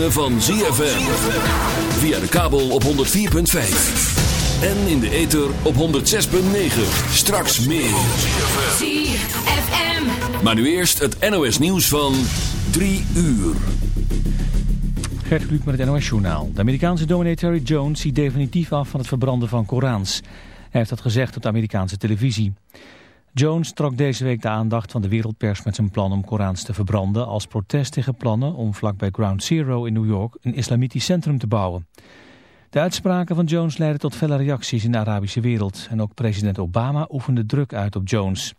ritme van ZFM. Via de kabel op 104.5. En in de ether op 106.9. Straks meer. ZFM. Maar nu eerst het NOS nieuws van 3 uur. Gert Kluk met het NOS Journaal. De Amerikaanse dominee Terry Jones ziet definitief af van het verbranden van Korans. Hij heeft dat gezegd op de Amerikaanse televisie. Jones trok deze week de aandacht van de wereldpers met zijn plan om Korans te verbranden... als protest tegen plannen om vlakbij Ground Zero in New York een islamitisch centrum te bouwen. De uitspraken van Jones leidden tot felle reacties in de Arabische wereld. En ook president Obama oefende druk uit op Jones.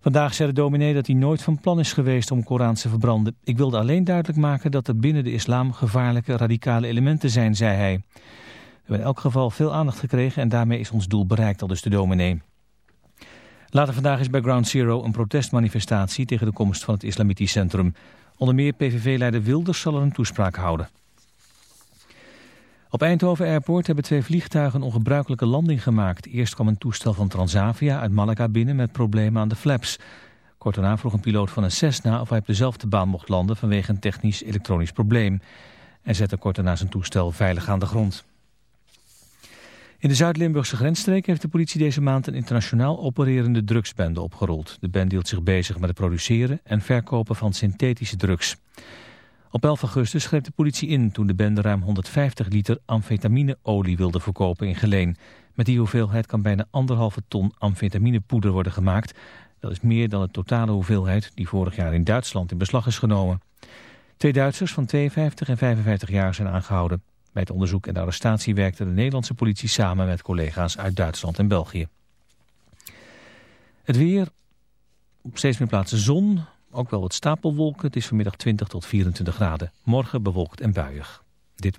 Vandaag zei de dominee dat hij nooit van plan is geweest om Korans te verbranden. Ik wilde alleen duidelijk maken dat er binnen de islam gevaarlijke radicale elementen zijn, zei hij. We hebben in elk geval veel aandacht gekregen en daarmee is ons doel bereikt, al dus de dominee. Later vandaag is bij Ground Zero een protestmanifestatie tegen de komst van het islamitisch centrum. Onder meer PVV-leider Wilders zal er een toespraak houden. Op Eindhoven Airport hebben twee vliegtuigen een ongebruikelijke landing gemaakt. Eerst kwam een toestel van Transavia uit Malaga binnen met problemen aan de flaps. Kort daarna vroeg een piloot van een Cessna of hij op dezelfde baan mocht landen vanwege een technisch elektronisch probleem. Hij zette kort daarna zijn toestel veilig aan de grond. In de Zuid-Limburgse grensstreek heeft de politie deze maand een internationaal opererende drugsbende opgerold. De bende hield zich bezig met het produceren en verkopen van synthetische drugs. Op 11 augustus greep de politie in toen de bende ruim 150 liter amfetamineolie wilde verkopen in Geleen. Met die hoeveelheid kan bijna anderhalve ton amfetaminepoeder worden gemaakt. Dat is meer dan de totale hoeveelheid die vorig jaar in Duitsland in beslag is genomen. Twee Duitsers van 52 en 55 jaar zijn aangehouden. Bij het onderzoek en de arrestatie werkte de Nederlandse politie samen met collega's uit Duitsland en België. Het weer, op steeds meer plaatsen zon, ook wel wat stapelwolken. Het is vanmiddag 20 tot 24 graden. Morgen bewolkt en buiig. Dit.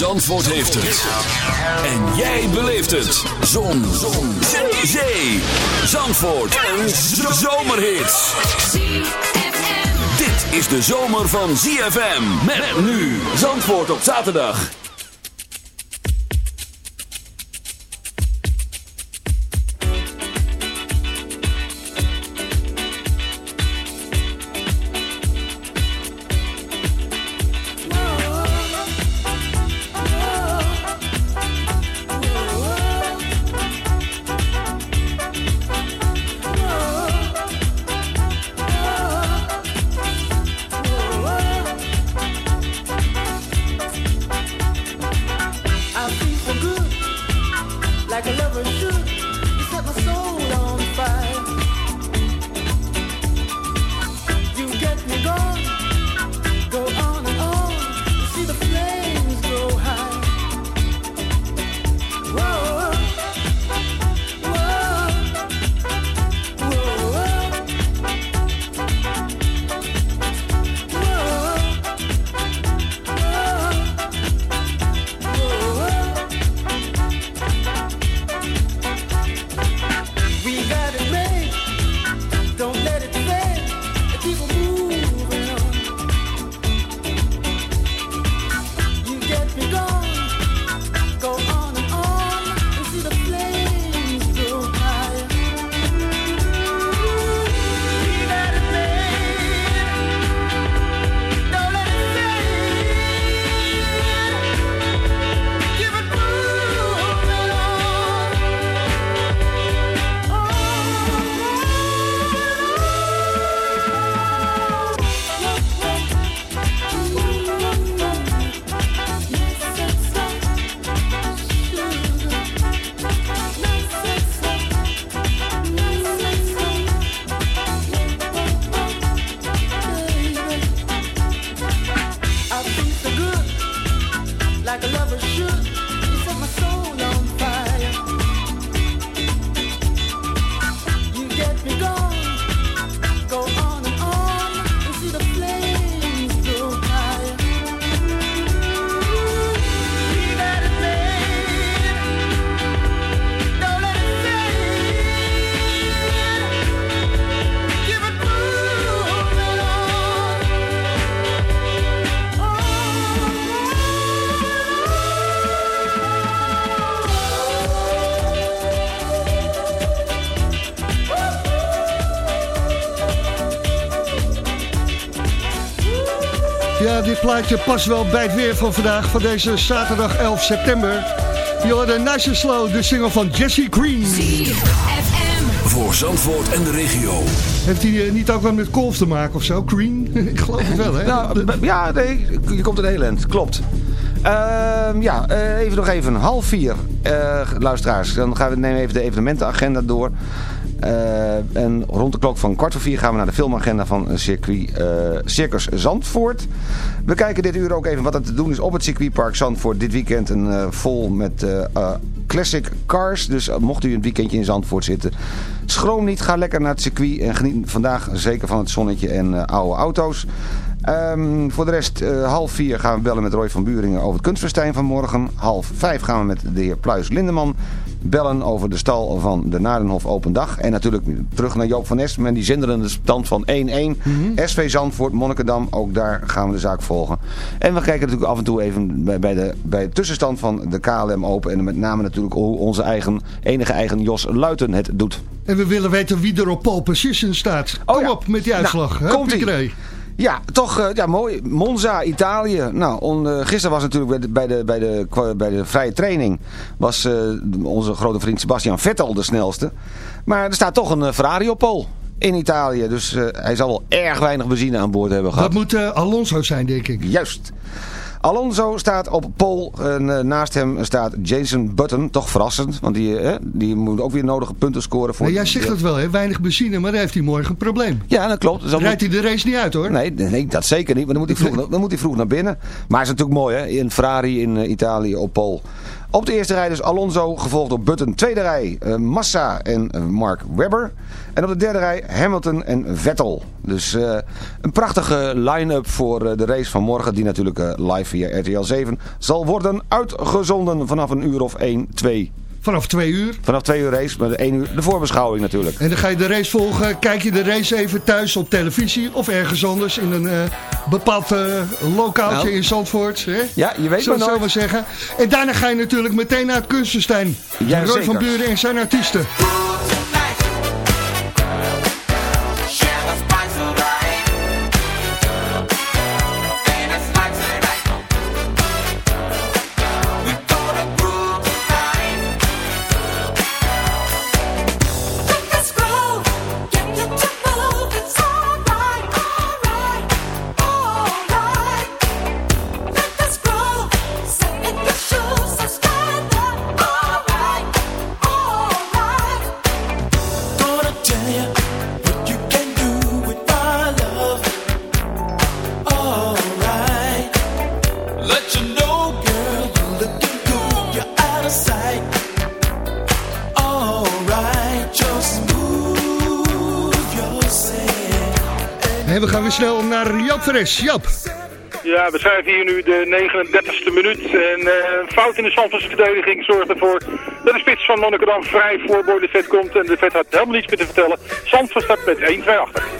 Zandvoort heeft het. En jij beleeft het. Zon. Zon. Zee. Zandvoort. Een zomerhit. Dit is de zomer van ZFM. Met nu. Zandvoort op zaterdag. Plaatje past wel bij het weer van vandaag, van deze zaterdag 11 september. Je hoorde Nice and Slow, de single van Jesse Green. Voor Zandvoort en de regio. Heeft hij eh, niet ook wat met golf te maken of zo? Green? Ik geloof het wel, hè? Nou, ja, nee, je komt een heel eind. Klopt. Ehm, ja, eh, even nog even. Half vier, eh, luisteraars. Dan gaan we nemen even de evenementenagenda door. Eh, en rond de klok van kwart voor vier gaan we naar de filmagenda van circuit, eh, Circus Zandvoort. We kijken dit uur ook even wat er te doen is op het circuitpark Zandvoort. Dit weekend een eh, vol met eh, eh, classic cars. Dus eh, mocht u een weekendje in Zandvoort zitten, schroom niet. Ga lekker naar het circuit en geniet vandaag zeker van het zonnetje en eh, oude auto's. Ehm, voor de rest, eh, half vier gaan we bellen met Roy van Buringen over het kunstfestijn van morgen. Half vijf gaan we met de heer Pluis Lindeman bellen over de stal van de Narenhof Open Dag. En natuurlijk terug naar Joop van Nes met die zinderende stand van 1-1. SV Zandvoort, Monnikendam, ook daar gaan we de zaak volgen. En we kijken natuurlijk af en toe even bij, bij, de, bij de tussenstand van de KLM Open. En met name natuurlijk hoe onze eigen, enige eigen Jos Luiten het doet. En we willen weten wie er op pole position staat. Kom Oh ja. op met die uitslag. Nou, komt-ie. Huppakee. Ja, toch eh, ja, mooi. Monza, Italië. Nou, on, eh, gisteren was natuurlijk bij de, bij de, bij de, kwa- bij de vrije training... was eh, onze grote vriend Sebastian Vettel de snelste. Maar er staat toch een Ferrari op pol in Italië. Dus hij zal wel erg weinig benzine aan boord hebben gehad. Dat moet Alonso zijn, denk ik. Juist. Alonso staat op pol en eh, naast hem staat Jason Button. Toch verrassend, want die, eh, die moet ook weer nodige punten scoren. Voor Maar jij zegt het wel, hè? weinig benzine, maar dan heeft hij morgen een probleem. Ja, dat klopt. Dus dat Rijdt hij de race niet uit, hoor. Nee, nee, dat zeker niet. Maar dan moet hij vroeg, dan moet hij vroeg naar binnen. Maar is natuurlijk mooi, hè? In Ferrari in eh, Italië op pol. Op de eerste rij dus Alonso, gevolgd door Button. Tweede rij eh, Massa en eh, Mark Webber. En op de derde rij Hamilton en Vettel. Dus eh, een prachtige line-up voor eh, de race van morgen. Die natuurlijk eh, live via RTL 7 zal worden uitgezonden vanaf een uur of 1, 2. Vanaf twee uur. Vanaf 2 uur race, maar 1 uur de voorbeschouwing natuurlijk. En dan ga je de race volgen. Kijk je de race even thuis op televisie of ergens anders in een eh, bepaald lokaaltje Nou. in Zandvoort. Hè? Ja, je weet Zo maar zou nooit. maar zeggen. En daarna ga je natuurlijk meteen naar het kunstenstein. Ja, Roy zeker. van Buren en zijn artiesten. Snel naar Jap. Jap. Ja, we schrijven hier nu de 39e minuut. En eh, een fout in de Zandvoortse verdediging zorgt ervoor dat de spits van Monnikendam vrij voor Boy Vet komt. En de Vet had helemaal niets meer te vertellen. Zandvoort staat met 1-2 achter.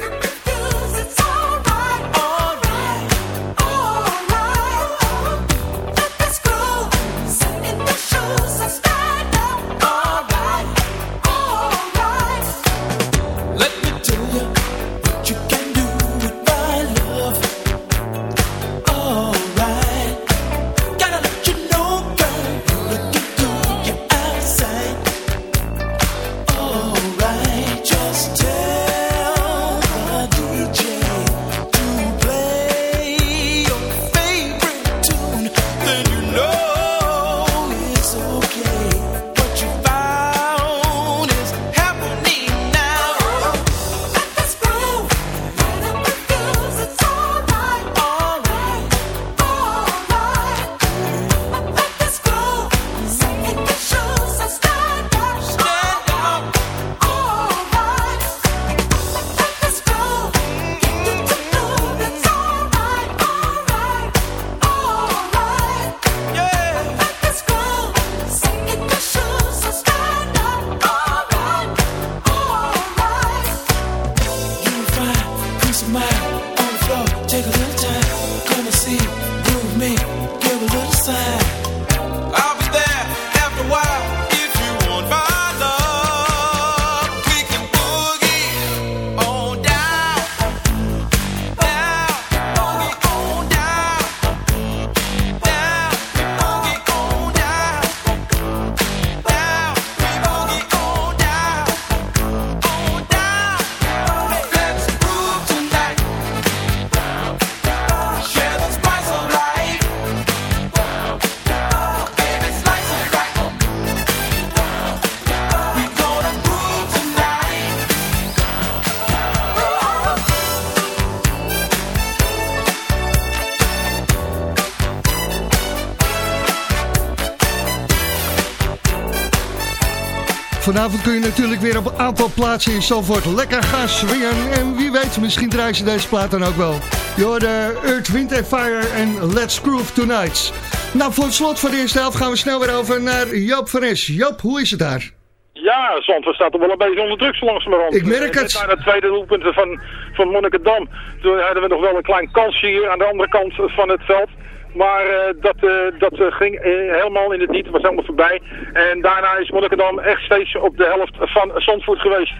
Vanavond kun je natuurlijk weer op een aantal plaatsen in Zandvoort lekker gaan swingen. En wie weet, misschien draaien ze deze plaat dan ook wel. Je hoorde Earth, Wind Fire en Let's Groove Tonight. Nou, voor het slot van de eerste helft gaan we snel weer over naar Joop van Es. Joop, hoe is het daar? Ja, Zandvoort staat er wel een beetje onder druk zo langzamerhand. Ik merk het. Net na de tweede doelpunten van, van Monnikendam. Toen hadden we nog wel een klein kansje hier aan de andere kant van het veld. Maar eh, dat, eh, dat eh, ging helemaal in het niet. Het was helemaal voorbij. En daarna is Monnikendam echt steeds op de helft van Zandvoort geweest.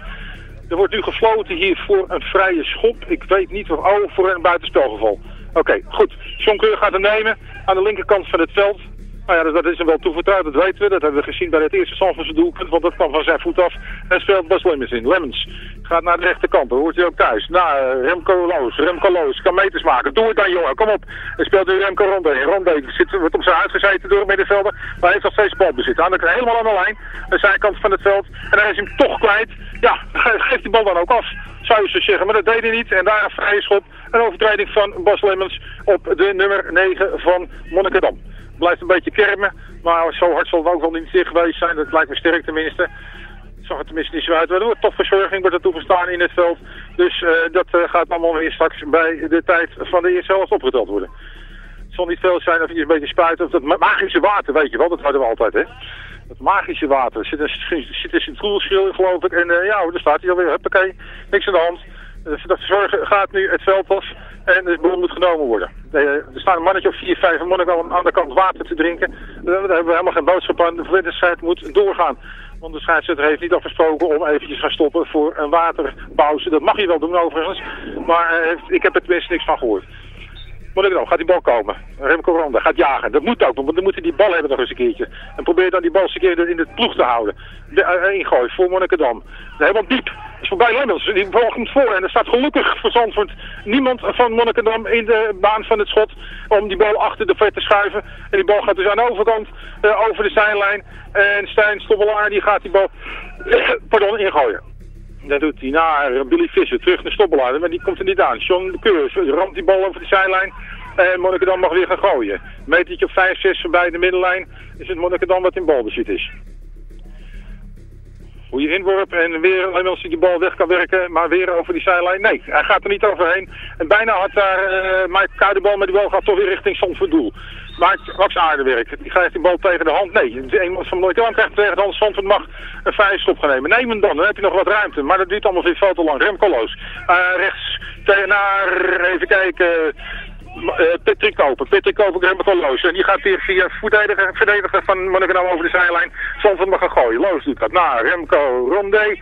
Er wordt nu gefloten hier voor een vrije schop. Ik weet niet of... Oh, voor een buitenspelgeval. Oké, goed. John Keur gaat hem nemen aan de linkerkant van het veld. Nou ja, dat, dat is hem wel toevertrouwd, dat weten we. Dat hebben we gezien bij het eerste Zandvoortse doelpunt, want dat kwam van zijn voet af. En speelt Bas Lemmens in. Lemmens gaat naar de rechterkant, dan hoort hij ook thuis. Nou, eh, Remco Loos, Remco Loos kan meters maken. Doe het dan, jongen, kom op. En speelt nu Remco Ronde. Ronde zit, wordt op zijn uitgezeten door de middenvelder, maar hij heeft nog steeds balbezit. Aan de, helemaal aan de lijn, aan de zijkant van het veld. En dan is hem toch kwijt. Ja, geeft die bal dan ook af zou je zo zeggen. Maar dat deed hij niet. En daar een vrije schop. Een overtreding van Bas Lemmens op de nummer 9 van Monnikendam. Blijft een beetje kermen. Maar zo hard zal het ook wel niet geweest zijn. Dat lijkt me sterk tenminste. Het zag er tenminste niet zo uit. Er wordt toch verzorging wordt er toegestaan in het veld. Dus eh, dat eh, gaat allemaal weer straks bij de tijd van de eerste helft opgeteld worden. Het zal niet veel zijn of je een beetje spuiten. Of dat ma- magische water, weet je wel. Dat hadden we altijd, hè. Dat magische water. Er zit een, zit een in, geloof ik. En eh, ja, daar staat hij alweer. Huppakee. Niks aan de hand. Dus dat verzorgen gaat nu het veld af. En de boel moet genomen worden. Eh, er staan een mannetje of vier, vijf monniken aan de andere kant water te drinken. Daar hebben we helemaal geen boodschap aan. De wedstrijd moet doorgaan. Want de scheidsrechter heeft niet afgesproken om eventjes gaan stoppen voor een waterpauze. Dat mag je wel doen overigens. Maar eh, ik heb er tenminste niks van gehoord. Monnikendam, gaat die bal komen. Remco Ronde gaat jagen. Dat moet ook, want dan moeten die bal hebben nog eens een keertje. En probeer dan die bal eens een keer in het ploeg te houden. De, uh, ingooi voor Monnikendam. Helemaal diep. Is voorbij Lemmels. Die bal komt voor. En er staat gelukkig voor Zandvoort niemand van Monnikendam in de baan van het schot. Om die bal achter de vet te schuiven. En die bal gaat dus aan de overkant eh, over de zijlijn. En Stijn Stobbelaar die gaat die bal pardon, ingooien. Dat doet hij naar Billy Visser, terug naar Stoppelaar, maar die komt er niet aan. John de Keur ramt die bal over de zijlijn en Monnikendam mag weer gaan gooien. Metertje op 5, 6 voorbij de middenlijn is het Monnikendam wat in balbezit is. Goeie inworp en weer Lemmels die die bal weg kan werken, maar weer over die zijlijn. Nee, hij gaat er niet overheen. En bijna had daar uh, Mike Kuij de bal, maar die bal gaat toch weer richting Zandvoort doel. Maakt Max Aardewerk. Die geeft die bal tegen de hand. Nee, iemand van Monnikendam krijgt tegen de hand. Zandvoort mag een vrije stop gaan nemen. Neem hem dan, dan heb je nog wat ruimte. Maar dat duurt allemaal veel te lang. Remco Loos. Uh, rechts tegen naar, even kijken... Patrick Koper, Patrick Koper, Remco Loos. En die gaat weer via verdediger, verdediger van Monnikendam over de zijlijn. Zandvoort mag gaan gooien. Loos doet dat. Nou, Remco Rondé.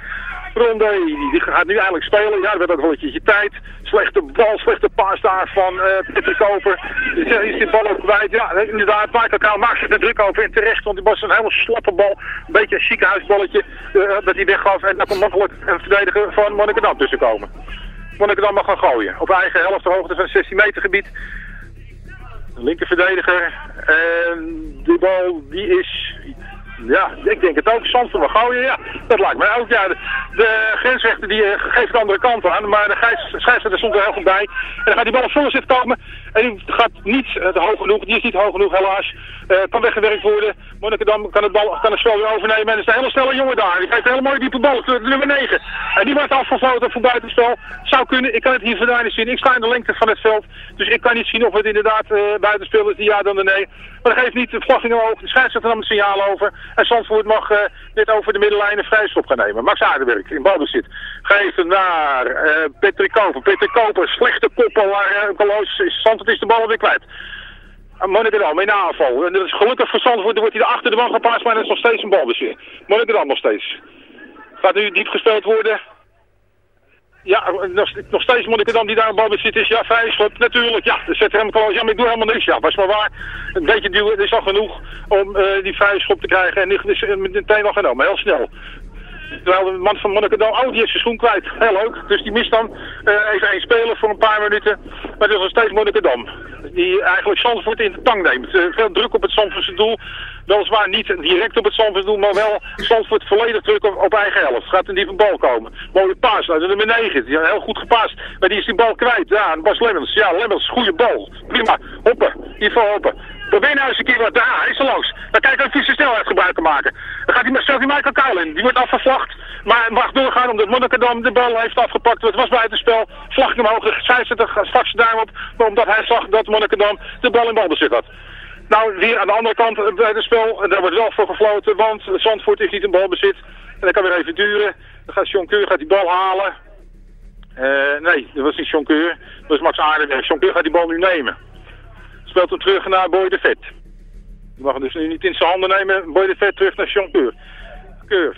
Rondé, die gaat nu eigenlijk spelen. Ja, dat werd ook wel keertje tijd. Slechte bal, slechte paas daar van uh, Patrick Koper. Is die bal ook kwijt. Ja, inderdaad, Michael Kaal maakt zich er druk over in terecht. Want die was een hele slappe bal. Een beetje een ziekenhuisballetje dat hij weggaf. En daar kon makkelijk een verdediger van Monnikendam tussen komen. Monnikendam mag gaan gooien. Op eigen helft de hoogte van het 16 meter gebied. De linker verdediger. En die bal die is... Ja, ik denk het ook. Zandvoort mag gooien, ja. Dat lijkt mij ook, ja. De, grensrechter die uh, geeft de andere kant aan, maar de scheidsrechter stond er heel goed bij. En dan gaat die bal op volle zit komen. En die gaat niet uh, hoog genoeg, die is niet hoog genoeg helaas. Uh, kan weggewerkt worden. Monnikendam kan het, bal, kan het spel weer overnemen. En er is een hele snelle jongen daar. Die geeft een hele mooie diepe bal, de nummer 9. En die wordt afgefloten voor buitenspel. Zou kunnen, ik kan het hier vandaan niet zien. Ik sta in de lengte van het veld. Dus ik kan niet zien of het inderdaad buitenspel is, die ja dan de nee. Maar dat geeft niet de vlagging omhoog. De scheidsrechter nam het signaal over. En Zandvoort mag uh, net over de middenlijn een vrijstop gaan nemen. Max Aardewerk in balbezit. Geeft hem naar uh, Patrick Koper. Patrick Koper, slechte koppel waar uh, is de bal weer kwijt. Monnikendam in aanval. En dat is gelukkig voor Zandvoort. Dan wordt hij achter de man gepaast, maar dat is nog steeds een balbezit. Monnikendam nog steeds. Gaat nu diep gespeeld worden. Ja, nog, nog steeds Monnikendam die daar een bal bezit is. Ja, vrij schot, natuurlijk. Ja, dan zet hem gewoon. Ja, maar ik doe helemaal niks. Ja, was maar waar. Een beetje duwen, dat is al genoeg om uh, die vrije te krijgen. En die is meteen al genomen, heel snel. Terwijl de man van Monnikendam, oh, die is zijn schoen kwijt. Heel leuk. Dus die mist dan uh, even één speler voor een paar minuten. Maar het is nog steeds Monnikendam. Die eigenlijk Zandvoort in de tang neemt. Uh, veel druk op het Zandvoortse doel. Weliswaar niet direct op het Zandvoort doen, maar wel Zandvoort volledig druk op, eigen helft. Gaat een diepe bal komen. Mooie paas, nou, nummer 9. Die heel goed gepast. Maar die is die bal kwijt. Ja, en Bas Lemmens. Ja, Lemmens, goede bal. Prima. Hoppen. Hiervoor hoppen. Probeer nou eens een keer wat. Ja, hij is er. Dan of hij zijn snelheid gebruik kan maken. Dan gaat hij met Sophie Michael Kuil in. Die wordt afgevlacht. Maar mag doorgaan omdat Monnikendam de bal heeft afgepakt. Het was buitenspel. Vlag omhoog. De scheidsrechter straks daarop. Maar omdat hij zag dat Monnikendam de bal in balbezit had. Nou, weer aan de andere kant bij het spel. Daar wordt wel voor gefloten. Want Zandvoort is niet in balbezit. En dat kan weer even duren. Dan gaat John Keur gaat die bal halen. Eh, nee, dat was niet John Keur. Dat was Max Aardenberg. John Keur gaat die bal nu nemen. Speelt hem terug naar Boy de Vet. Die mag hem dus nu niet in zijn handen nemen. Boy de Vet terug naar Keur. Keur.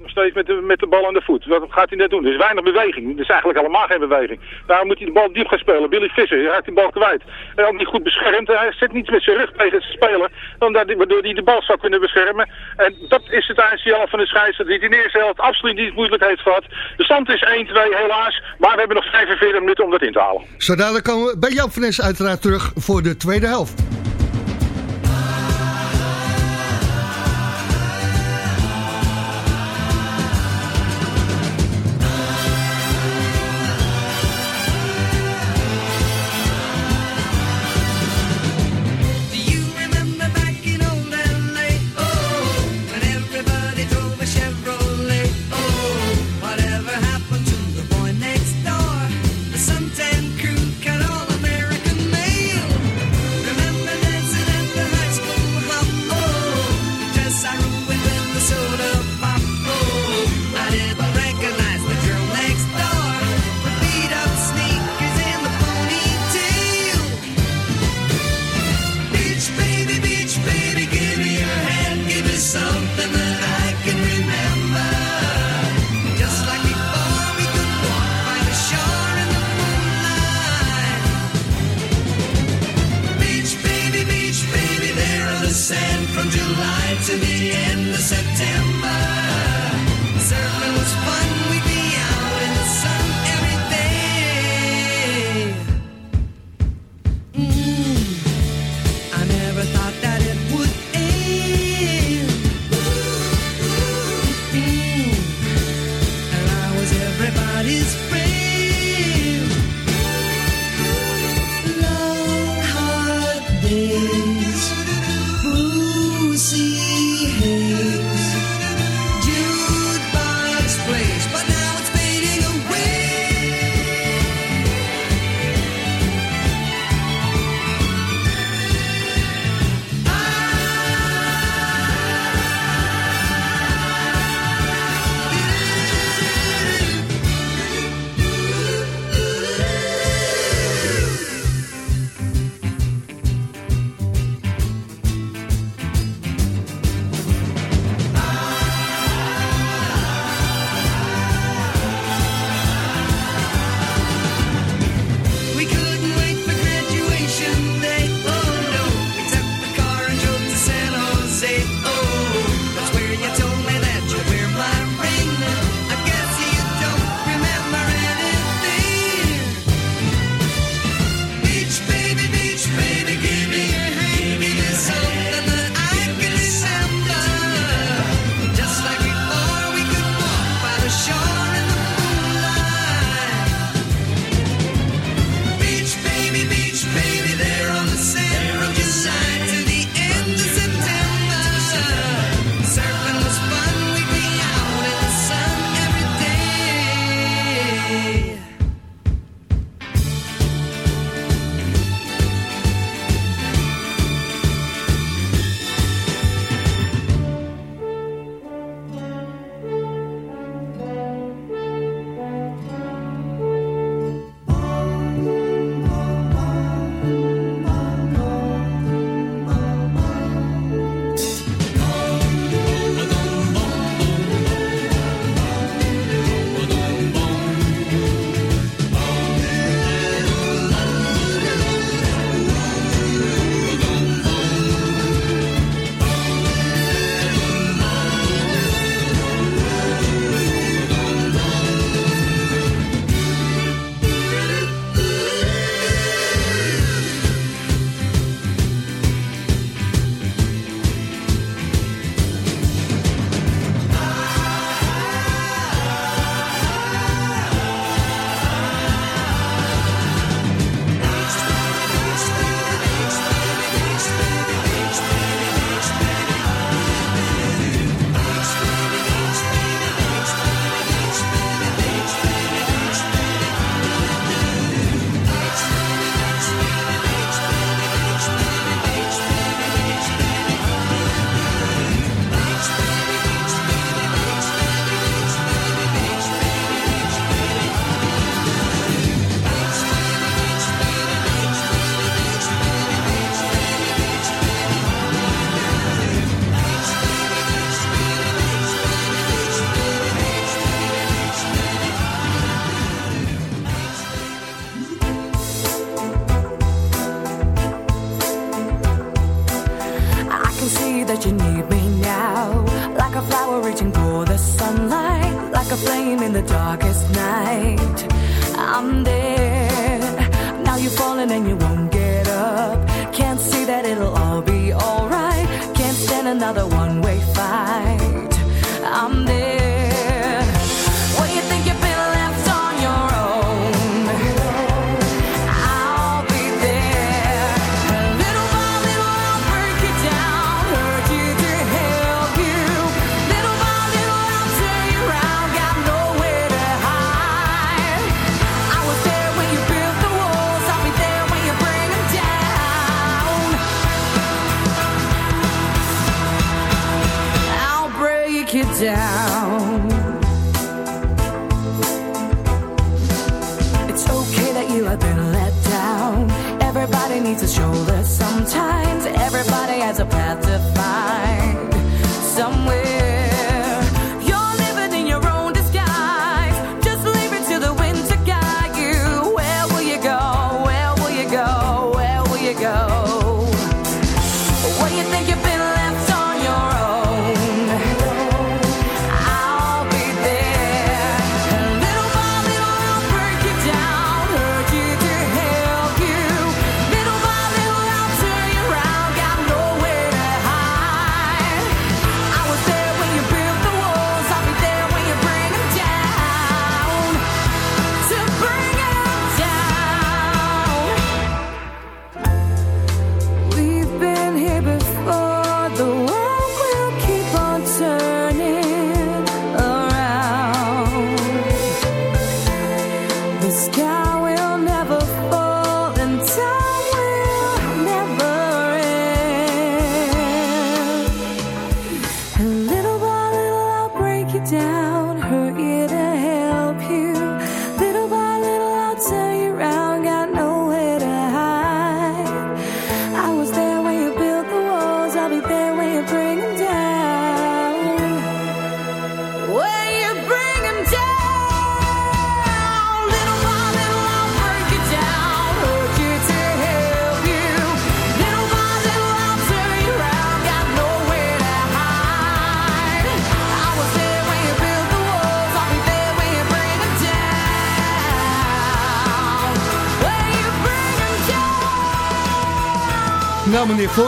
Nog steeds met de, met de bal aan de voet. Wat gaat hij net doen? Er is weinig beweging. Er is eigenlijk helemaal geen beweging. Daarom moet hij de bal diep gaan spelen. Billy Visser, hij raakt die bal kwijt. Hij ook niet goed beschermd. Hij zit niet met zijn rug tegen. Dan dat- Waardoor hij de bal zou kunnen beschermen. En dat is het eindsignaal van de scheidsrechter. Die de eerste helft absoluut niet moeilijk heeft gehad. De stand is 1-2 helaas. Maar we hebben nog 45 minuten om dat in te halen. Zo dadelijk komen we bij Joop van uiteraard terug voor de tweede helft.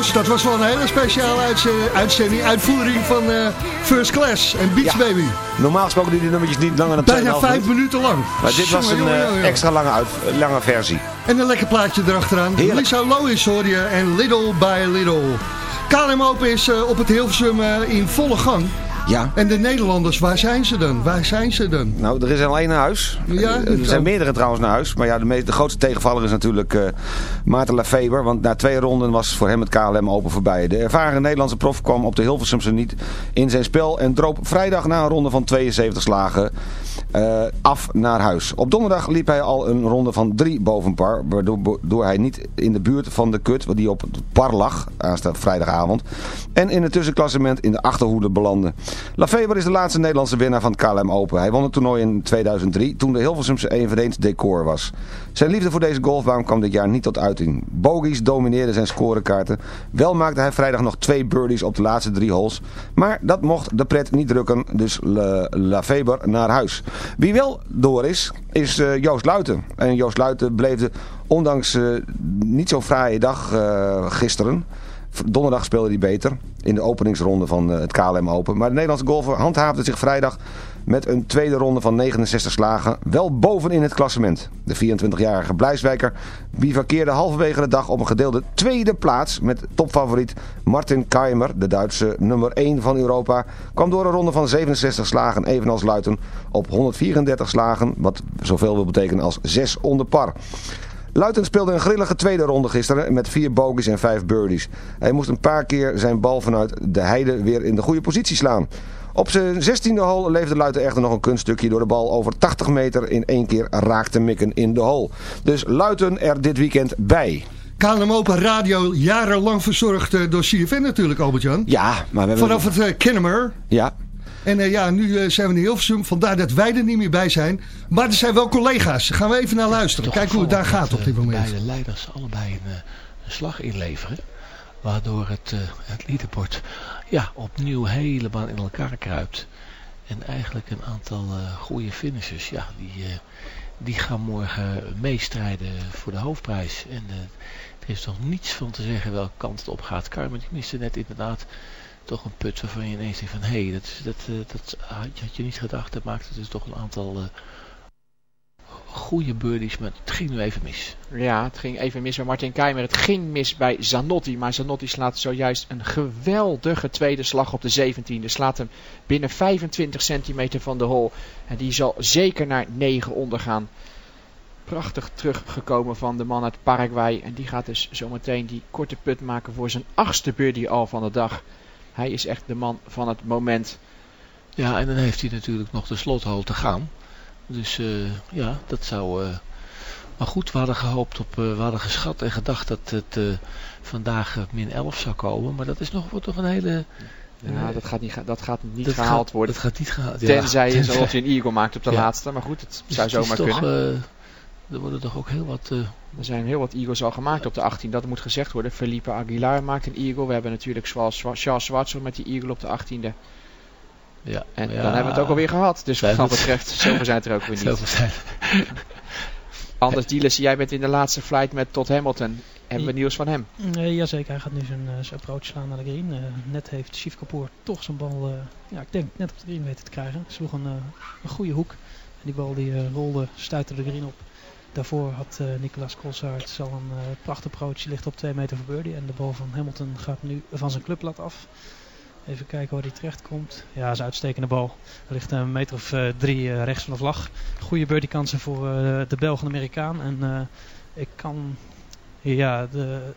Dat was wel een hele speciale uitze- uitzending, uitvoering van eh, First Class en Beach Ja. Baby. Normaal gesproken duren die nummertjes niet langer dan 2,5 Bijna vijf minuten. minuten lang. Maar dit was een eh, extra lange, uit, lange versie. En een lekker plaatje erachteraan. Heerlijk. Lisa Lois hoor je en Little by Little. KLM Open is eh, op het Hilversum in volle gang. Ja. En de Nederlanders, waar zijn ze dan? Waar zijn ze dan? Nou, er is alleen naar huis. Ja, er zijn meerdere trouwens naar huis. Maar ja, de, meest, de grootste tegenvaller is natuurlijk eh Maarten Lafeber. Want na twee ronden was voor hem het KLM open voorbij. De ervaren Nederlandse prof kwam op de Hilversumse niet in zijn spel. En droop vrijdag na een ronde van 72 slagen eh, af naar huis. Op donderdag liep hij al een ronde van drie boven par. Waardoor hij niet in de buurt van de kut, die op par lag, aanstaande vrijdagavond. En in het tussenklassement in de achterhoede belandde. Lafeber is de laatste Nederlandse winnaar van het KLM Open. Hij won het toernooi in 2003 toen de Hilversumse eveneens decor was. Zijn liefde voor deze golfbaan kwam dit jaar niet tot uiting. Bogies domineerden zijn scorekaarten. Wel maakte hij vrijdag nog twee birdies op de laatste drie holes. Maar dat mocht de pret niet drukken, dus Lafeber naar huis. Wie wel door is, is eh, Joost Luiten. En Joost Luiten bleef de, ondanks eh, niet zo'n fraaie dag eh, gisteren... Donderdag speelde hij beter in de openingsronde van het KLM Open. Maar de Nederlandse golfer handhaafde zich vrijdag met een tweede ronde van 69 slagen wel bovenin het klassement. De 24-jarige Blijswijker bivakkeerde halverwege de dag op een gedeelde tweede plaats met topfavoriet Martin Keimer, de Duitse nummer 1 van Europa, kwam door een ronde van 67 slagen evenals Luiten op 134 slagen, wat zoveel wil betekenen als 6 onder par. Luiten speelde een grillige tweede ronde gisteren met vier bogies en vijf birdies. Hij moest een paar keer zijn bal vanuit de heide weer in de goede positie slaan. Op zijn 16e hole leefde Luiten echter nog een kunststukje door de bal over 80 meter in één keer raakte mikken in de hole. Dus Luiten er dit weekend bij. KLM Open Radio, jarenlang verzorgd eh, door CFN natuurlijk, Albert-Jan. Ja, maar we hebben... Vanaf het uh, Kennemer. Ja, En eh, ja, nu zijn we in Hilversum, vandaar dat wij er niet meer bij zijn. Maar er zijn wel collega's, gaan we even naar luisteren. Kijken hoe het daar gaat op dit moment. Beide leiders allebei een, een slag inleveren. Waardoor het, eh het leaderboard ja, opnieuw helemaal in elkaar kruipt. En eigenlijk een aantal eh, goede finishers, ja, die, eh, die gaan morgen meestrijden voor de hoofdprijs. En eh, er is nog niets van te zeggen welke kant het op gaat. Carmen, die miste net inderdaad toch een put waarvan je ineens denkt van... hé, hey, dat, dat, dat had, je- niet gedacht. Dat maakte dus toch een aantal goede birdies, maar het ging nu even mis. Ja, het ging even mis bij Martin Keimer. Het ging mis bij Zanotti. Maar Zanotti slaat zojuist een geweldige tweede slag op de 17e. Slaat hem binnen 25 centimeter van de hole. En die zal zeker naar 9 ondergaan. Prachtig teruggekomen van de man uit Paraguay. En die gaat dus zometeen die korte put maken voor zijn achtste birdie al van de dag. Hij is echt de man van het moment. Ja, en dan heeft hij natuurlijk nog de slothole te gaan. Dus eh, ja, dat zou... eh, maar goed, we hadden gehoopt op... eh, we hadden geschat en gedacht dat het vandaag min 11 zou komen. Maar dat is nog, toch een hele... Ja, dat gaat niet, dat gaat niet dat gehaald gaat- worden. Dat gaat niet gehaald ja. Tenzij je Tenzij- Zanotti een eagle maakt op de Ja. laatste. Maar goed, het Dus zou het zomaar toch, kunnen. er worden toch ook heel wat... Er zijn heel wat eagles al gemaakt op de 18. Dat moet gezegd worden. Felipe Aguilar maakt een eagle. We hebben natuurlijk zoals Charles Schwarzer met die eagle op de 18e. Ja, En dan ja, hebben we het ook alweer gehad. Dus zijn wat dat het- betreft, zoveel zijn het er ook weer Zoveel niet. zijn Anders Dielis, jij bent in de laatste flight met Todd Hamilton. Hebben we nieuws van hem? Uh, jazeker, hij gaat nu zijn, eh, zijn approach slaan naar de green. Eh, net heeft Shiv Kapoor toch zijn bal, eh, ja, ik denk net op de green weten te krijgen. Sloeg een, eh, een goede hoek. En die bal die eh, rolde, stuitte de green op. Daarvoor had eh Nicolas Colsaert al een uh, prachtig approach. Die ligt op 2 meter voor birdie. En de bal van Hamilton gaat nu van zijn clubblad af. Even kijken waar hij terecht komt. Ja, dat is een uitstekende bal. Er ligt een meter of eh, drie eh, rechts van de vlag. Goede birdie kansen voor eh, de Belg en Amerikaan. En ik kan... Ja, de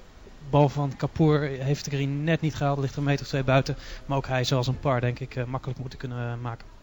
bal van Kapoor heeft de green net niet gehaald. Ligt er een meter of twee buiten. Maar ook hij zal een par denk ik makkelijk moeten kunnen maken.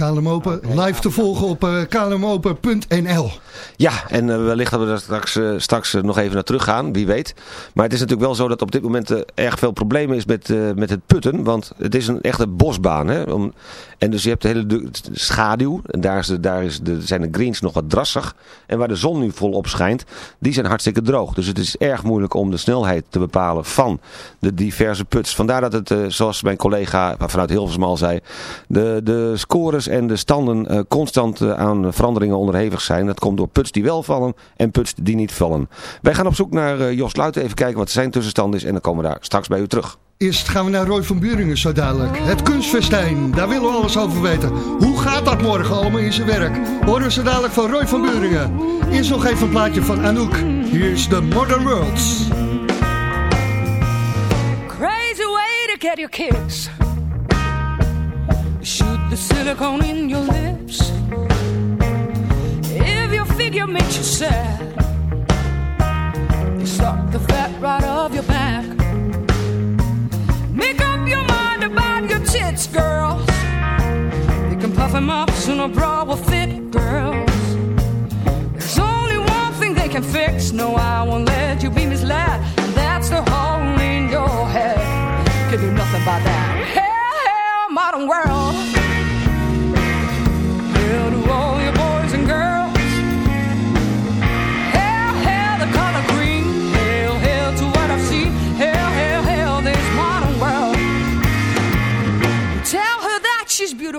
KLM Open live te volgen op uh, klmopen.nl. Ja, en uh, wellicht dat we daar straks, uh, straks nog even naar terug gaan, wie weet. Maar het is natuurlijk wel zo dat op dit moment erg veel problemen is met, met het putten. Want het is een echte bosbaan. Hè? Om, en dus je hebt de hele de schaduw. En daar, is de, daar is de, zijn de greens nog wat drassig. En waar de zon nu volop schijnt, die zijn hartstikke droog. Dus het is erg moeilijk om de snelheid te bepalen van de diverse puts. Vandaar dat het, zoals mijn collega vanuit Hilversum al zei, de, de scores en de standen uh, constant uh, aan veranderingen onderhevig zijn. Dat komt door puts die wel vallen en puts die niet vallen. Wij gaan op zoek naar uh, Jos Luiten, even kijken wat zijn tussenstand is en dan komen we daar straks bij u terug. Eerst gaan we naar Roy van Buringen zo dadelijk. Het kunstfestijn, daar willen we alles over weten. Hoe gaat dat morgen allemaal in zijn werk? Horen we zo dadelijk van Roy van Buringen. Eerst nog even een plaatje van Anouk. Hier is The Modern Worlds. Crazy way to get your kicks. Shoot the silicone in your lips. If your figure makes you sad, you suck the fat right off your back. Make up your mind about your tits, girls. You can puff them up so no bra will fit, girls. There's only one thing they can fix. No, I won't let you be misled. And that's the hole in your head. Can do nothing about that. Hell, hell, modern world.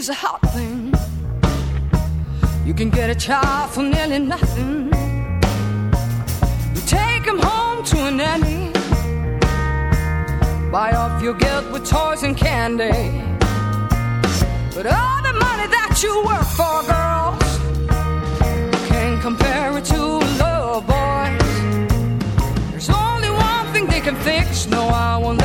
Is a hot thing. You can get a child for nearly nothing. You take him home to a nanny. Buy off your guilt with toys and candy. But all the money that you work for, girls, can't compare it to a love, boys. There's only one thing they can fix. No, I won't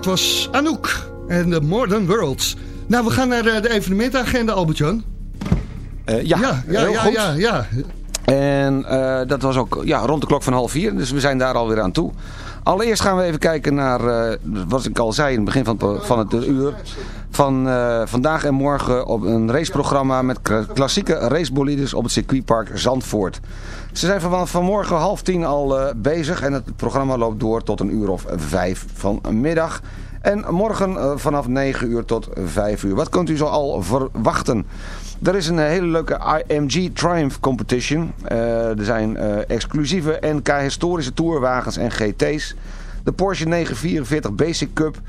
Dat was Anouk en de Modern World. Nou, we gaan naar eh, de evenementagenda, Albert-Jan. Eh, ja, ja, ja, heel ja, goed. ja, ja. En eh, dat was ook ja, rond de klok van half vier, dus we zijn daar alweer aan toe. Allereerst gaan we even kijken naar, eh, wat ik al zei in het begin van het, van het uur. Van eh, vandaag en morgen op een raceprogramma met kla- klassieke racebolides op het circuitpark Zandvoort. Ze zijn van, vanmorgen half tien al eh, bezig en het programma loopt door tot een uur of vijf vanmiddag. En morgen vanaf 9 uur tot 5 uur. Wat kunt u zo al verwachten? Er is een eh, hele leuke IMG Triumph Competition. Eh, er zijn eh, exclusieve NK historische tourwagens en GT's. De Porsche 944 Basic Cup.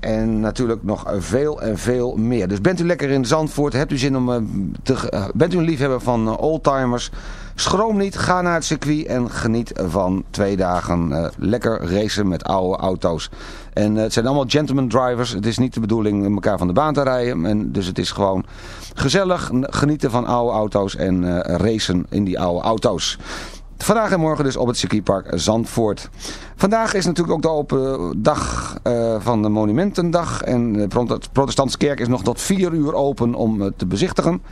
En natuurlijk nog veel en veel meer. Dus bent u lekker in Zandvoort, hebt u zin om, te, bent u een liefhebber van oldtimers, schroom niet, ga naar het circuit en geniet van twee dagen lekker racen met oude auto's. En eh, het zijn allemaal gentleman drivers, het is niet de bedoeling elkaar van de baan te rijden. En dus het is gewoon gezellig genieten van oude auto's en eh, racen in die oude auto's. Vandaag en morgen dus op het circuitpark Zandvoort. Vandaag is natuurlijk ook de open dag eh, van de Monumentendag. En de Protest- Protestantse kerk is nog tot 4 uur open om te bezichtigen.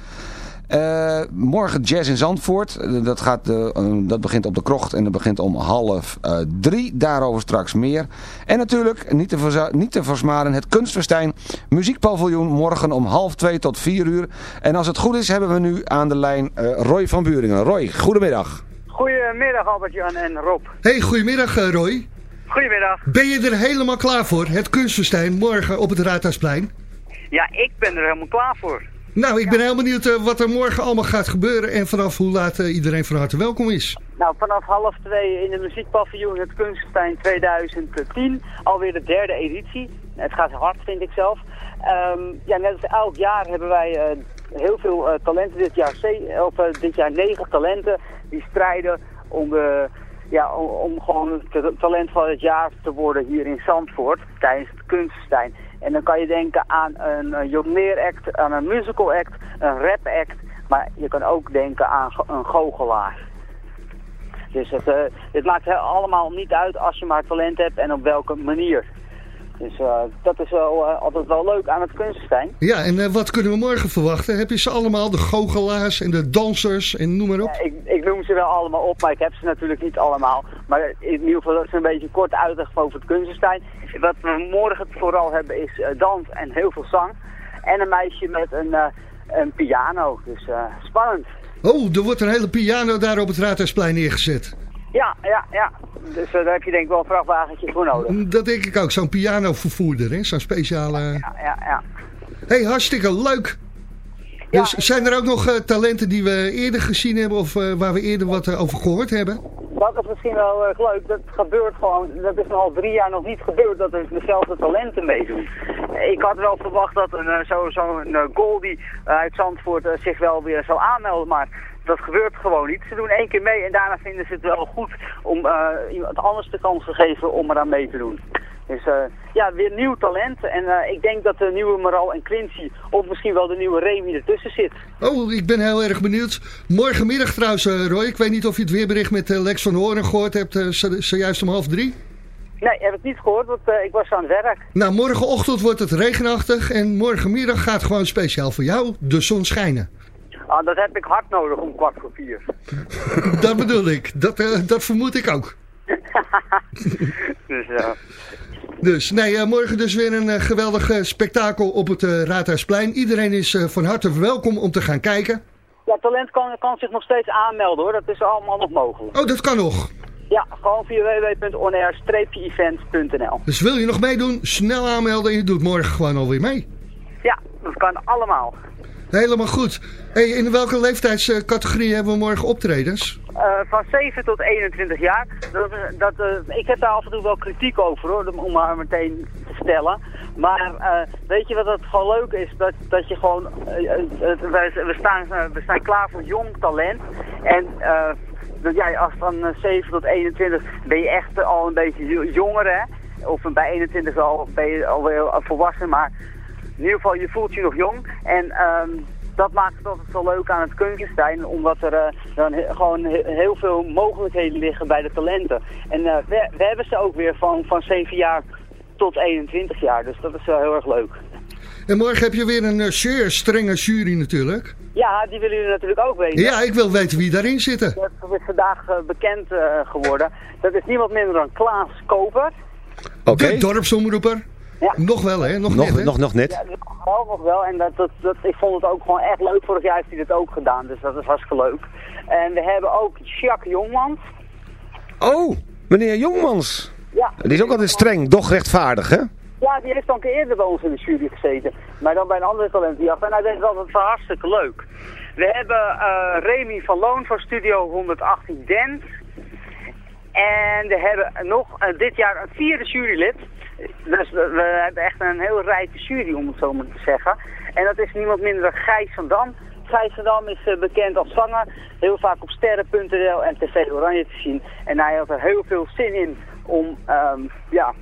Eh, morgen jazz in Zandvoort. Eh, dat, gaat, eh, dat begint op de krocht en dat begint om half eh, drie. Daarover straks meer. En natuurlijk, niet te, niet te versmaren, het kunstfestijn Muziekpaviljoen. Morgen om half twee tot vier uur. En als het goed is, hebben we nu aan de lijn eh, Roy van Buringen. Roy, goedemiddag. Goedemiddag Albert-Jan en Rob. Hey, goedemiddag Roy. Goedemiddag. Ben je er helemaal klaar voor? Het kunstfestijn morgen op het Raadhuisplein. Ja, ik ben er helemaal klaar voor. Nou, ik ben heel benieuwd eh, wat er morgen allemaal gaat gebeuren en vanaf hoe laat eh, iedereen van harte welkom is. Nou, vanaf half twee in de muziekpaviljoen het Kunstfestijn 2010. Alweer de derde editie. Het gaat hard, vind ik zelf. Ehm, ja, net als elk jaar hebben wij eh, heel veel talenten. Dit jaar, of, dit jaar negen talenten die strijden om, de, ja, om, om gewoon het talent van het jaar te worden hier in Zandvoort tijdens het Kunstfestijn. En dan kan je denken aan een uh, jongleract, aan een musical act, een rap act. Maar je kan ook denken aan een goochelaar. Dus het, eh, het maakt he- allemaal niet uit als je maar talent hebt en op welke manier. Dus eh, dat is wel, eh, altijd wel leuk aan het kunstenstein. Ja, en eh, wat kunnen we morgen verwachten? Heb je ze allemaal, de goochelaars en de dansers en noem maar op? Ja, ik, ik noem ze wel allemaal op, maar ik heb ze natuurlijk niet allemaal. Maar in ieder geval dat is een beetje kort uitleg over het kunstenstein. Wat we morgen vooral hebben is dans en heel veel zang. En een meisje met een, een piano. Dus spannend. Oh, er wordt een hele piano daar op het Raadhuisplein neergezet. Ja, ja, ja. Dus eh, daar heb je denk ik wel een vrachtwagentje voor nodig. Dat denk ik ook, zo'n pianovervoerder, hè? zo'n speciale... Ja, ja, ja. hey, hartstikke leuk! Dus zijn er ook nog eh, talenten die we eerder gezien hebben of eh, waar we eerder wat over gehoord hebben? Dat is misschien wel leuk. Dat gebeurt gewoon, dat is al drie jaar nog niet gebeurd dat er dezelfde talenten meedoen. Ik had wel verwacht dat een, zo- zo'n Goldie eh, uit Zandvoort zich wel weer zou aanmelden, maar dat gebeurt gewoon niet. Ze doen één keer mee en daarna vinden ze het wel goed om eh, iemand anders de kans te geven om eraan mee te doen. Dus eh, ja, weer nieuw talent. En eh, ik denk dat de nieuwe Maral en Quincy, of misschien wel de nieuwe Remy ertussen zit. Oh, ik ben heel erg benieuwd. Morgenmiddag trouwens, Roy. Ik weet niet of je het weerbericht met Lex van Hoorn gehoord hebt, zo- zojuist om half drie. Nee, heb ik niet gehoord, want ik was aan het werk. Nou, morgenochtend wordt het regenachtig en morgenmiddag gaat gewoon speciaal voor jou de zon schijnen. Ah, dat heb ik hard nodig om kwart voor vier. dat bedoel ik. Dat, eh, dat vermoed ik ook. dus ja. Dus nee, eh, morgen dus weer een eh, geweldig spektakel op het Raadhuisplein. Iedereen is van harte welkom om te gaan kijken. Ja, talent kan, kan zich nog steeds aanmelden hoor. Dat is allemaal nog mogelijk. Oh, dat kan nog. Ja, gewoon via www.onair-events.nl. Dus wil je nog meedoen, snel aanmelden en je doet morgen gewoon alweer mee. Ja, dat kan allemaal. Helemaal goed. Hey, in welke leeftijdscategorie hebben we morgen optredens? Eh, van 7 tot 21 jaar. Dat, dat, eh, ik heb daar af en toe wel kritiek over hoor, om maar meteen te stellen. Maar eh, weet je wat het gewoon leuk is? Dat, dat je gewoon, we, staan, we staan klaar voor jong talent. En jij als van eh, 7 tot 21 ben je echt al een beetje jo- jonger hè. Of bij 21 al, ben je alweer volwassen, maar in ieder geval je voelt je nog jong. En ehm, dat maakt het altijd zo leuk aan het Kunkenstein, omdat er eh, dan he- gewoon he- heel veel mogelijkheden liggen bij de talenten. En eh, we, we hebben ze ook weer van, van 7 jaar tot 21 jaar, dus dat is wel heel erg leuk. En morgen heb je weer een eh, zeer strenge jury natuurlijk. Ja, die willen jullie natuurlijk ook weten. Ja, ik wil weten wie daarin zitten. Dat is vandaag bekend geworden. Dat is niemand minder dan Klaas Koper. Oké. De dorpsomroeper. Ja. Nog wel, hè? Nog, Nog, net, hè? nog, nog net. Ja, dat gewoon nog wel. En dat, dat, dat, ik vond het ook gewoon echt leuk. Vorig jaar heeft hij dit ook gedaan, dus dat is hartstikke leuk. En we hebben ook Jacques Jongmans. Oh, meneer Jongmans. Ja. Die is ook altijd streng, doch rechtvaardig, hè? Ja, die heeft al een keer eerder bij ons in de jury gezeten. Maar dan bij een andere talentenjacht. En hij deed het altijd wel hartstikke leuk. We hebben eh, Remy van Loon van Studio 118 Dance. En we hebben nog eh, dit jaar een vierde jurylid. Dus we, hebben echt een heel rijke jury, om het zo maar te zeggen. En dat is niemand minder dan Gijs van Dam. Gijs van Dam is eh, bekend als zanger. Heel vaak op sterren.nl en TV Oranje te zien. En hij had er heel veel zin in om, ehm, ja,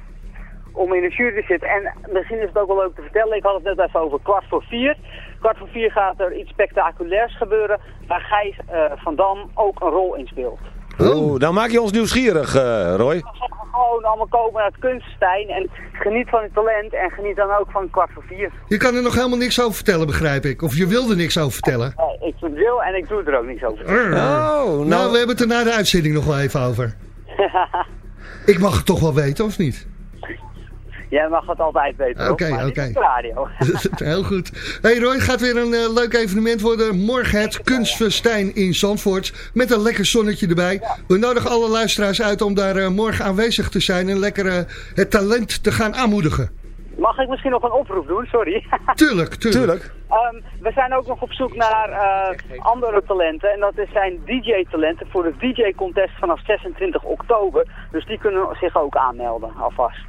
om in de jury te zitten. En misschien is het ook wel leuk te vertellen, ik had het net even over kwart voor vier. Kwart voor vier gaat er iets spectaculairs gebeuren, waar Gijs eh, van Dam ook een rol in speelt. Oh, dan maak je ons nieuwsgierig, eh, Roy. Gewoon allemaal komen naar het Kunstenstein en geniet van het talent en geniet dan ook van kwart voor vier. Je kan er nog helemaal niks over vertellen, begrijp ik. Of je wilde niks over vertellen. Eh, ik wil en ik doe er ook niks over. Oh, nou... we hebben het er na de uitzending nog wel even over. Ik mag het toch wel weten, of niet? Jij mag het altijd weten? Oké, oké. radio. Heel goed. Hey Roy, het gaat weer een eh, leuk evenement worden. Morgen het Kunstfestijn in Zandvoort. Met een lekker zonnetje erbij. We nodigen alle luisteraars uit om daar eh, morgen aanwezig te zijn. En lekker eh, het talent te gaan aanmoedigen. Mag ik misschien nog een oproep doen? Sorry. Tuurlijk, tuurlijk. Ehm, we zijn ook nog op zoek naar eh, andere talenten. En dat is- zijn DJ-talenten voor de DJ-contest vanaf 26 oktober. Dus die kunnen zich ook aanmelden, alvast.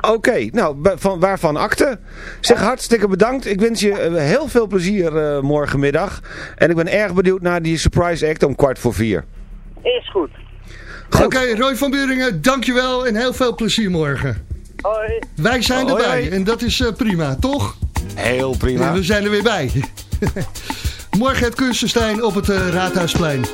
Oké, nou, van, waarvan akte? Zeg hartstikke bedankt. Ik wens je eh, heel veel plezier eh, morgenmiddag. En ik ben erg benieuwd naar die surprise act om kwart voor vier. Is goed. Oké, Roy van Buringen, dankjewel en heel veel plezier morgen. Hoi. Wij zijn Hoi, erbij hoi. en dat is eh, prima, toch? Heel prima. Ja, we zijn er weer bij. morgen het Kunstenstein op het eh, Raadhuisplein.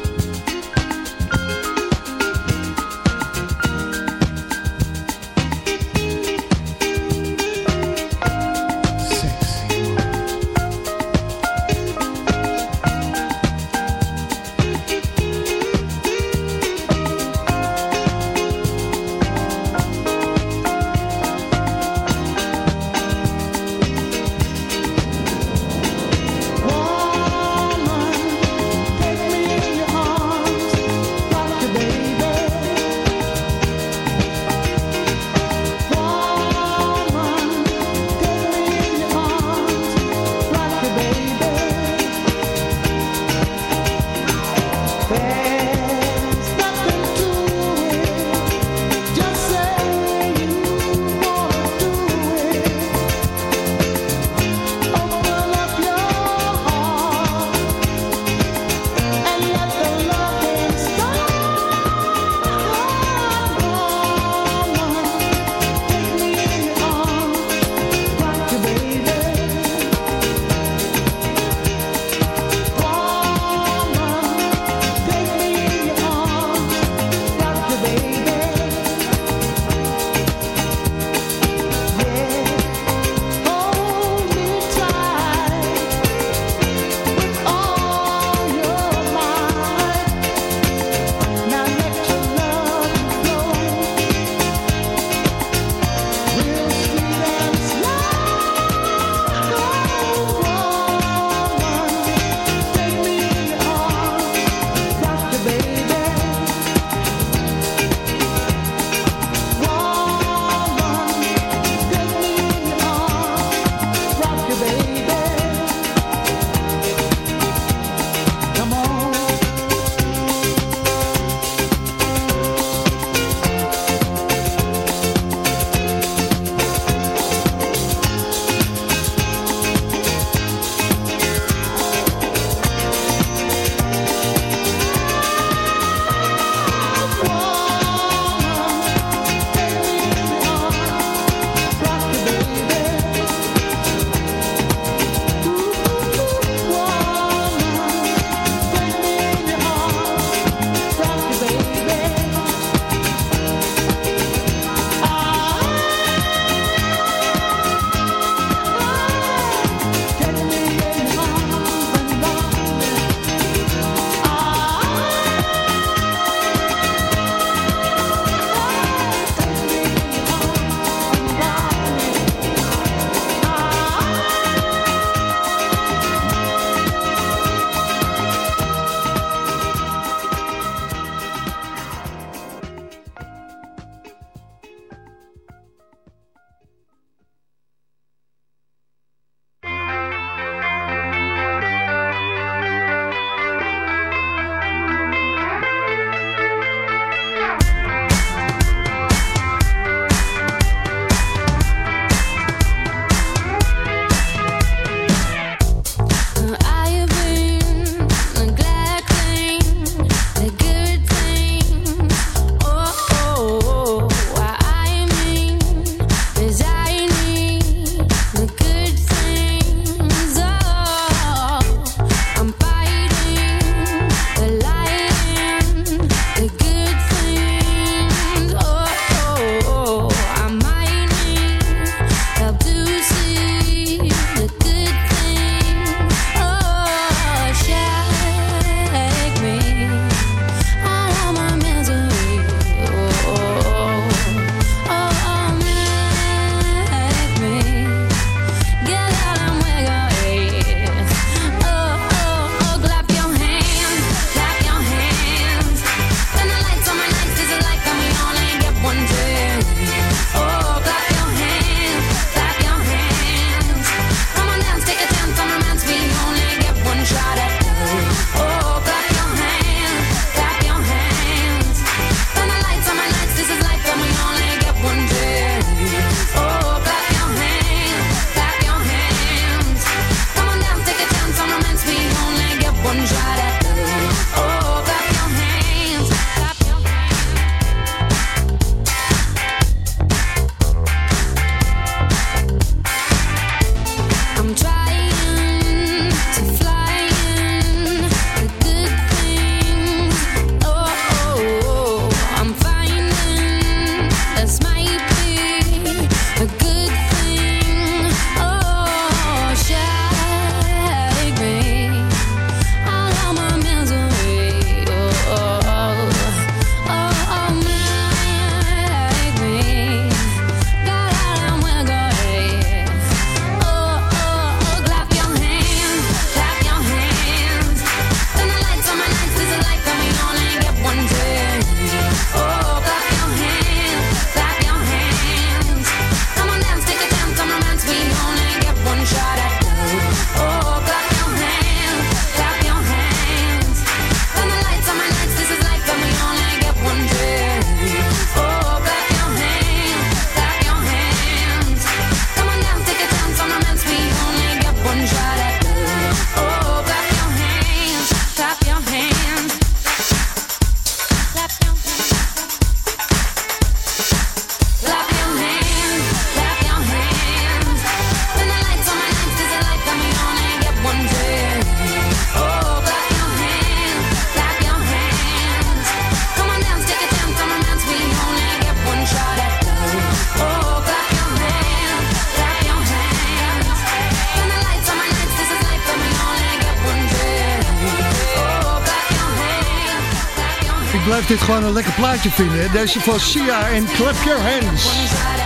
Dit gewoon een lekker plaatje vinden. hè. Deze van Sia en Clap Your Hands.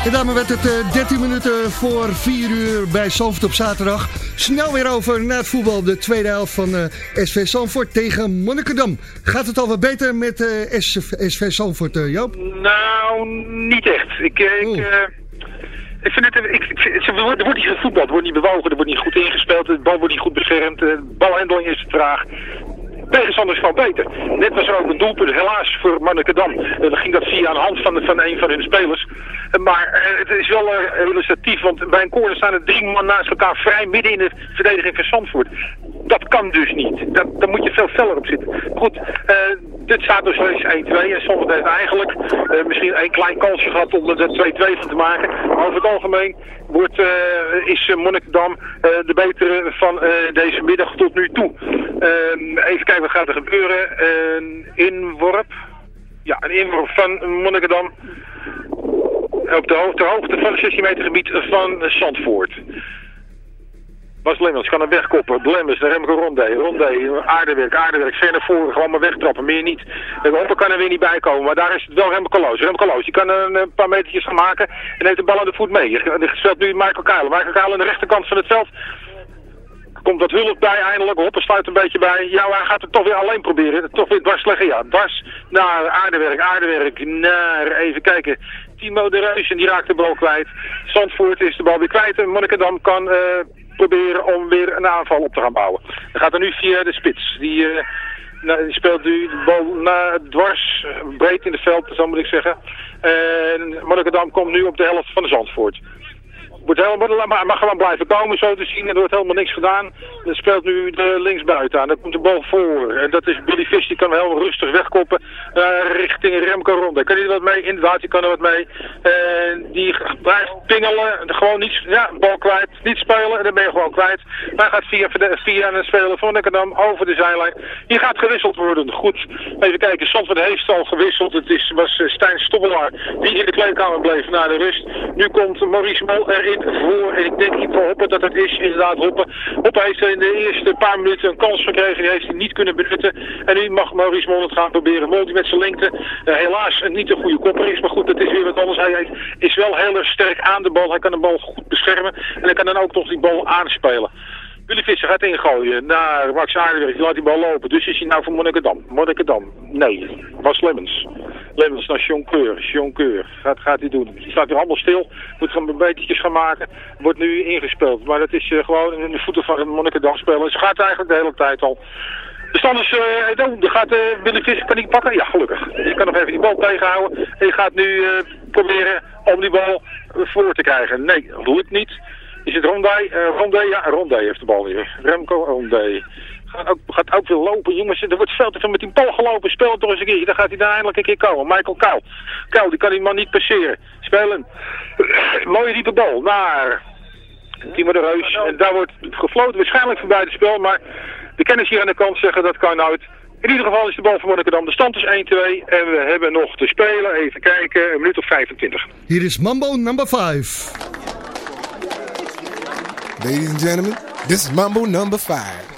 En daarmee werd het eh, 13 minuten voor 4 uur bij Zandvoort op zaterdag. Snel weer over naar het voetbal. De tweede helft van eh, SV Zandvoort tegen Monnikendam. Gaat het al wat beter met eh, SV, SV Zandvoort, eh, Joop? Nou, niet echt. Ik, eh, ik, eh, ik vind het, ik, er wordt er wordt niet gevoetbald, er wordt niet bewogen, er wordt niet goed ingespeeld, de bal wordt niet goed beschermd, de balhandeling is traag. Tegenstander is gewoon beter. Net was er ook een doelpunt, helaas voor Monnikendam. Eh, Dan ging dat via een hand van, van een van hun spelers. Eh, Maar eh, het is wel illustratief, want bij een corner staan er drie man naast elkaar vrij midden in de verdediging van Zandvoort. Dat kan dus niet. Dat, daar moet je veel feller op zitten. Goed, dit staat dus steeds 1-2 en Zandvoort heeft eigenlijk eh, misschien een klein kansje gehad om er 2-2 van te maken. Maar over het algemeen wordt, eh, is eh, Monnikendam de betere van deze middag tot nu toe. Ehm, even kijken wat gaat er gebeuren. Een inworp. Ja, een inworp van Monnikendam. Op de hoogte, hoogte van het 16 meter gebied van Zandvoort. Bas Lemmens kan hem wegkoppen. Lemmens, naar Remco Rondé. Rondé, aardewerk, aardewerk. Ver naar voren, gewoon maar wegtrappen. Meer niet. De Hopper kan er weer niet bij komen. Maar daar is wel Remco Loos. Remco Loos, die kan een, een paar metertjes gaan maken. En heeft de bal aan de voet mee. Er speelt nu Michael Kuilen. Michael Kuilen aan de rechterkant van het veld. Komt wat hulp bij eindelijk. Hopper sluit een beetje bij. Ja, hij gaat het toch weer alleen proberen. Toch weer dwars leggen. Ja, dwars naar aardewerk, aardewerk. Naar, even kijken. Timo de Reus en die raakt de bal kwijt. Zandvoort is de bal weer kwijt. En Monnikendam kan eh, proberen om weer een aanval op te gaan bouwen. Dan gaat er nu via de spits. Die, eh, nou, die speelt nu de bal naar dwars, eh, breed in het veld, zo moet ik zeggen. En Monnikendam komt nu op de helft van de Zandvoort. Wordt helemaal, maar gewoon blijven komen, zo te zien. En er wordt helemaal niks gedaan. Er speelt nu de linksbuiten aan. Dan komt de bal voor. En dat is Billy Fish, die kan heel rustig wegkoppen eh, richting Remco Ronde. Kan hij er wat mee? Inderdaad, die kan er wat mee. En die blijft pingelen. Gewoon niet, ja, bal kwijt. Niet spelen en dan ben je gewoon kwijt. Hij gaat via, via een speler van Nickendam over de zijlijn. Hier gaat gewisseld worden. Goed. Even kijken. Zandvoort heeft al gewisseld. Het is, was Stijn Stobbelaar die in de kleedkamer bleef na de rust. Nu komt Maurice Mol erin voor. En ik denk voor Hoppen dat het is. Inderdaad, Hoppen. Hoppen heeft in de eerste paar minuten een kans gekregen. Die heeft hij niet kunnen benutten. En nu mag Maurice Mol het gaan proberen. Mol die met zijn lengte eh, helaas niet een goede kopper is. Maar goed, dat is weer wat anders. Hij is wel heel erg sterk aan de bal. Hij kan de bal goed beschermen. En hij kan dan ook toch die bal aanspelen. Willy Visser gaat ingooien naar Max Aardewerk. Die laat die bal lopen. Dus is hij nou voor Monnikendam. Monnikendam. Nee. Was Lemmens. Lemmens naar. Sean Keur. Gaat, gaat hij doen. Die staat weer allemaal stil. Moet gaan beetjes gaan maken. Wordt nu ingespeeld. Maar dat is eh, gewoon in de voeten van een Monnikendam spelen. Ze gaat eigenlijk de hele tijd al. De stand is, eh, gaat eh, Willy Visser, kan die pakken? Ja, gelukkig. Je kan nog even die bal tegenhouden. En je gaat nu proberen om die bal voor te krijgen. Nee, dat lukt niet. Is het Rondé? Eh Rondé, ja, Rondé heeft de bal hier. Remco Rondé. Gaat ook, gaat ook veel lopen, jongens. Er wordt veel te met die bal gelopen. Speel door eens een keer. Dan gaat hij daar eindelijk een keer komen. Michael Kou. Kuil, die kan die man niet passeren. Spelen. Mooie diepe bal naar Timo de Reus. En daar wordt gefloten. Waarschijnlijk voorbij het spel. Maar de kennis hier aan de kant zeggen dat kan uit. In ieder geval is de bal van Monnikendam. De stand is 1-2 en we hebben nog te spelen. Even kijken, een minuut of 25. Hier is Mambo number 5. Ladies and gentlemen, this is Mambo number 5.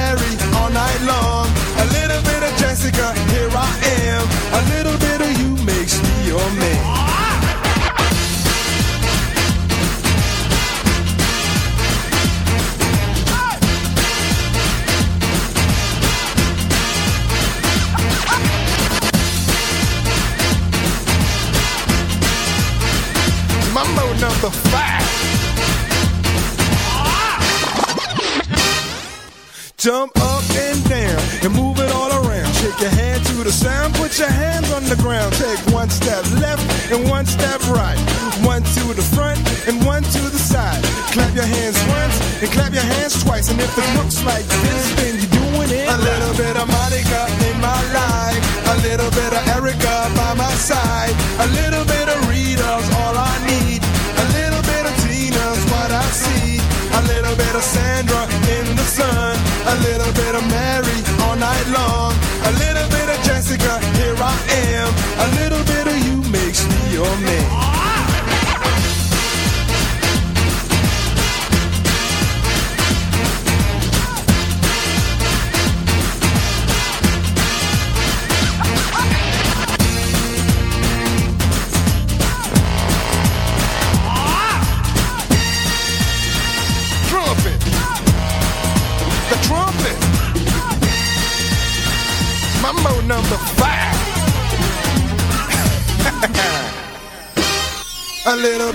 your hands twice. And if it looks like this, then you're doing it. A little bit of Monica in my life. A little bit of Erica by my side. A little bit of Rita's all I need. A little bit of Tina's what I see. A little bit of Sandra in the sun. A little bit of Mary all night long.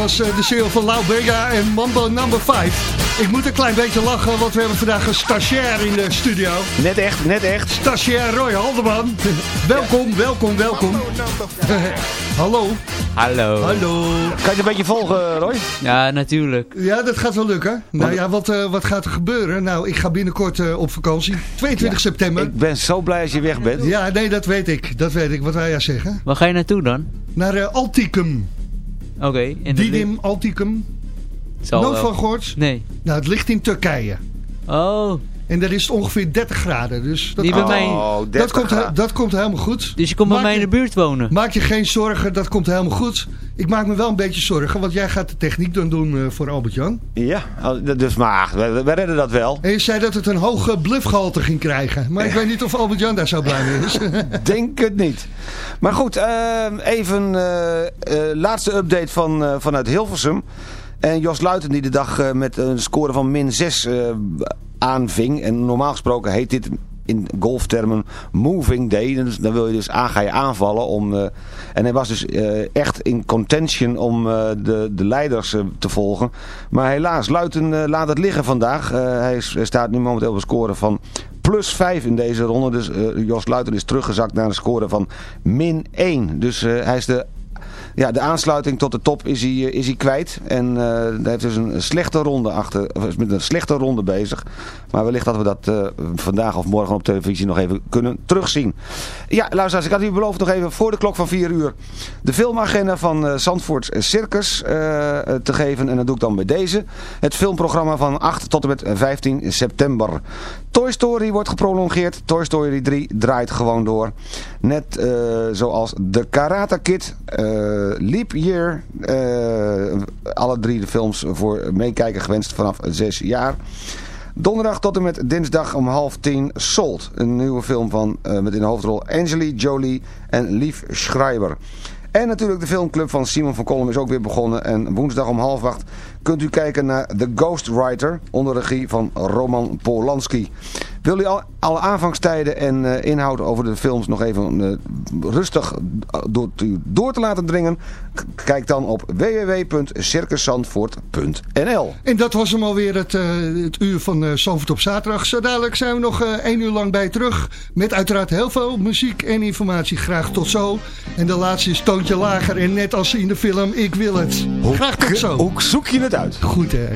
was eh, de single van Lau Bega en Mambo Number 5. Ik moet een klein beetje lachen, want we hebben vandaag een stagiair in de studio. Net echt, net echt. Stagiair Roy Haldeman. welkom, welkom, welkom. Hallo. Hallo. Hallo. Kan je het een beetje volgen, Roy? Ja, natuurlijk. Ja, dat gaat wel lukken. Nou ja, wat, eh, wat gaat er gebeuren? Nou, ik ga binnenkort eh, op vakantie. 22 september. Ik ben zo blij als je weg bent. Ja, nee, dat weet ik. Dat weet ik. Wat wil jij zeggen? Waar ga je naartoe dan? Naar eh, Alticum. Oké. dat Didim Alticum. Nooit van gehoord? Nee. Nou, het ligt in Turkije. Oh. En daar is het ongeveer 30 graden. Dus dat, Niet bij mij. Oh, dat, 30 komt, dat komt helemaal goed. Dus je komt bij mij in de buurt wonen? Maak je geen zorgen, dat komt helemaal goed. Ik maak me wel een beetje zorgen, want jij gaat de techniek dan doen eh, voor Albert-Jan. Ja, al- dus maar ach, wij, wij redden dat wel. En je zei dat het een hoge bluffgehalte ging krijgen. Maar ik weet niet of Albert-Jan daar zo blij mee is. Denk het niet. Maar goed, eh, even eh, laatste update van, eh, vanuit Hilversum. En Jos Luiten die de dag eh, met een score van min 6 eh, aanving. En normaal gesproken heet dit in golftermen moving day. Dus dan wil je dus aan, ga je aanvallen. Om, eh, en hij was dus eh, echt in contention om eh, de, de leiders te volgen. Maar helaas, Luiten laat het liggen vandaag. Hij, staat nu momenteel op een score van plus 5 in deze ronde. Dus Jos Luiten is teruggezakt naar een score van min 1. Dus hij is de ja, de aansluiting tot de top is hij, eh, is hij kwijt. En eh, hij heeft dus een slechte ronde achter, of is met een slechte ronde bezig. Maar wellicht dat we dat eh, vandaag of morgen op televisie nog even kunnen terugzien. Ja, luisteraars, ik had u beloofd nog even voor de klok van 4 uur de filmagenda van Zandvoort Circus te geven. En dat doe ik dan bij deze. Het filmprogramma van 8 tot en met 15 september. Toy Story wordt geprolongeerd. Toy Story 3 draait gewoon door. Net zoals The Karate Kid, Leap Year. eh, alle drie de films voor meekijken gewenst vanaf 6 jaar. Donderdag tot en met dinsdag om half tien Sold. Een nieuwe film van, eh, met in de hoofdrol Angeli Jolie en Lief Schreiber. En natuurlijk de filmclub van Simon van Kolm is ook weer begonnen. En woensdag om half acht kunt u kijken naar The Ghostwriter onder regie van Roman Polanski. Wil u al, alle aanvangstijden en eh, inhoud over de films nog even eh, rustig door, door te laten dringen? Kijk dan op www.circuszandvoort.nl En dat was hem alweer het, eh, het uur van uh, Zandvoort op zaterdag. Zo dadelijk zijn we nog eh, één uur lang bij terug. Met uiteraard heel veel muziek en informatie. Graag tot zo. En de laatste is toontje lager. En net als in de film Ik Wil Het. Graag tot zo. Hoe zoek je het uit? Goed hè.